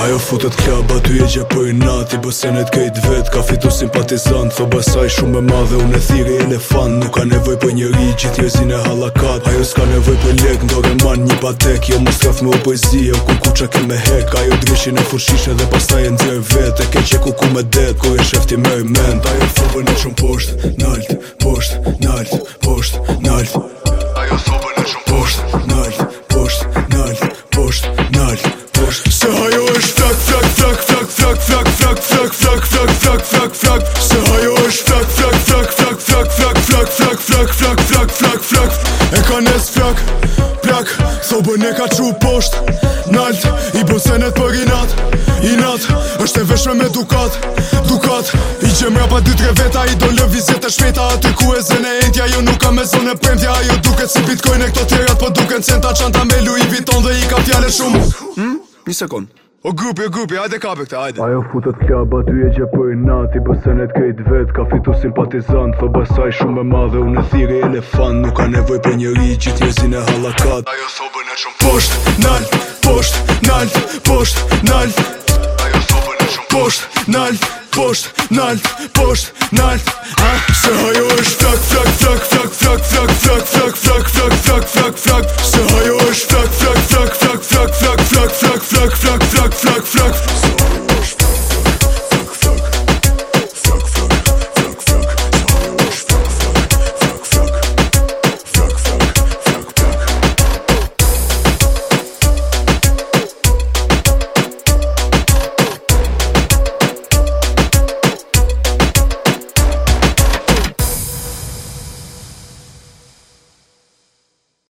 Ajo futët kja ba ty e gje për i nati Bësenet kejt vet ka fitu simpatizant Tho basaj shumë e madhe unë e thiri elefant Nuk ka nevoj për njëri gjithë jezin e halakat Ajo s'ka nevoj për lek ndo dhe man një patek Jo mu strafë me u poezi e ku ku qa ke me hek Ajo drishin e fushishe dhe pasaj e ndjer vet E ke qeku ku me det ku e shefti me i ment Ajo fërë në shumë posht, nalt, posht, flak flak flak flak flak flak flak flak flak flak flak se hajo është flak flak flak flak flak flak flak flak flak flak flak flak flak e ka nes flak flak so bën ne ka çu post nalt i bosen et poginat i nat është e veshme me dukat dukat i qem rapa dy tre veta i do lë vizet e shpeta aty ku e zën e entja jo nuk kam me zonë e premtja ajo duket si bitcoin e këto tjerat po duken centa çanta me Louis viton dhe i ka fjalë shumë një sekond O grupi, o grupi, hajde kape këta, hajde Ajo futët kja batu e gje për nati Bëse në t'kejt vet, ka fitu simpatizant Thë basaj shumë e madhe, unë e thiri elefant Nuk ka nevoj për njëri, gjithë jezin e halakat Ajo sobën e shumë Posht, nalë, posht, nalë, posht, nalë Ajo sobën e shumë Posht, nalë, posht, nalë, posht, nalë Se hajo është flak, flak, flak, flak